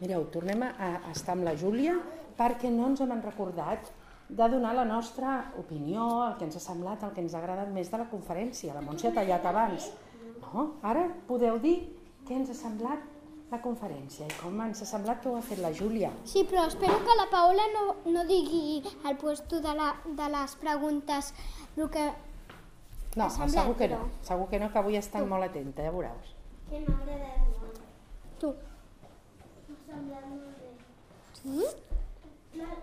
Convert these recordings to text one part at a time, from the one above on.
Mireu, tornem a, a estar amb la Júlia perquè no ens hem recordat de donar la nostra opinió, el que ens ha semblat, el que ens ha agradat més de la conferència. La Montse ha tallat abans. No? Ara podeu dir què ens ha semblat la conferència i com ens ha semblat que ho ha fet la Júlia. Sí, però espero que la Paola no, no digui al puesto de, la, de les preguntes el que... No, Ha semblat, segur que no. però. Segur que no, que avui estan molt atenta, ja veuràs. Que m'ha agradat molt. Tu. Semblat molt bé. Sí? M'ha-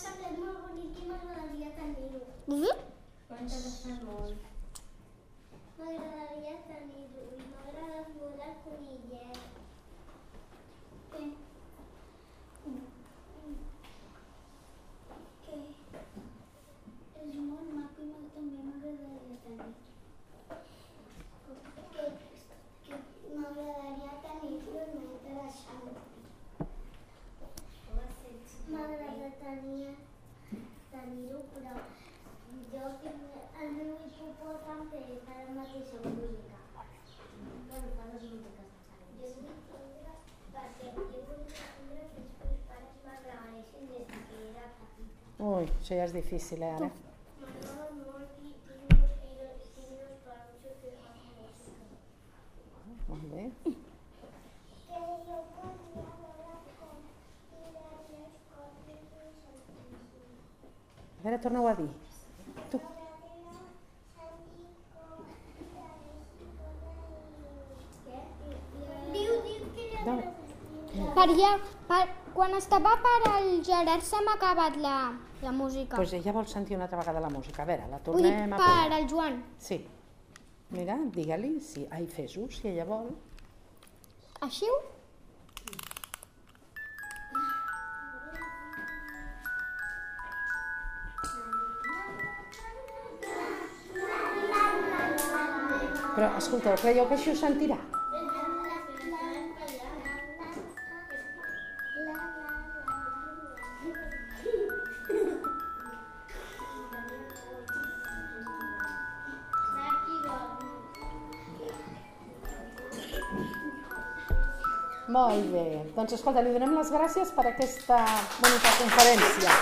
semblat molt bonic i m'agradaria tenir-ho. Sí? molt. M'agradaria tenir-ho i m'ha agradat molt el conillet. Què? Què? És molt maco i molt, també m'agradaria tenir. Que, que m'agradaria tenir-lo i m'he interessant. M'agrada tenir tenir-ho, però jo tinc el meu hipopòtam que fa la mateixa música. Bueno, fa les músiques Jo vull tindre, perquè jo vull tindre que els meus pares m'agraeixin des de que era petita. Ui, això ja és difícil, eh, ara. M'agrada molt i tinc uns, i tinc uns peluixos que fan música. Molt bé. Que jo volia veure com eren les coses i sentir-ho. A veure, torna-ho a dir. Tu. Diu, diu que li No. Per ja, per, quan estava per al Gerard se m'ha acabat la, la música. Pues ella vol sentir una altra vegada la música. A veure, la Vull dir, tornem a per posar. al Joan. Sí. Mira, digue-li si... Ai, fes-ho, si ella vol. Així? Però, escolteu, creieu que això ho sentirà? Molt bé. Doncs escolta, li donem les gràcies per aquesta bonica conferència.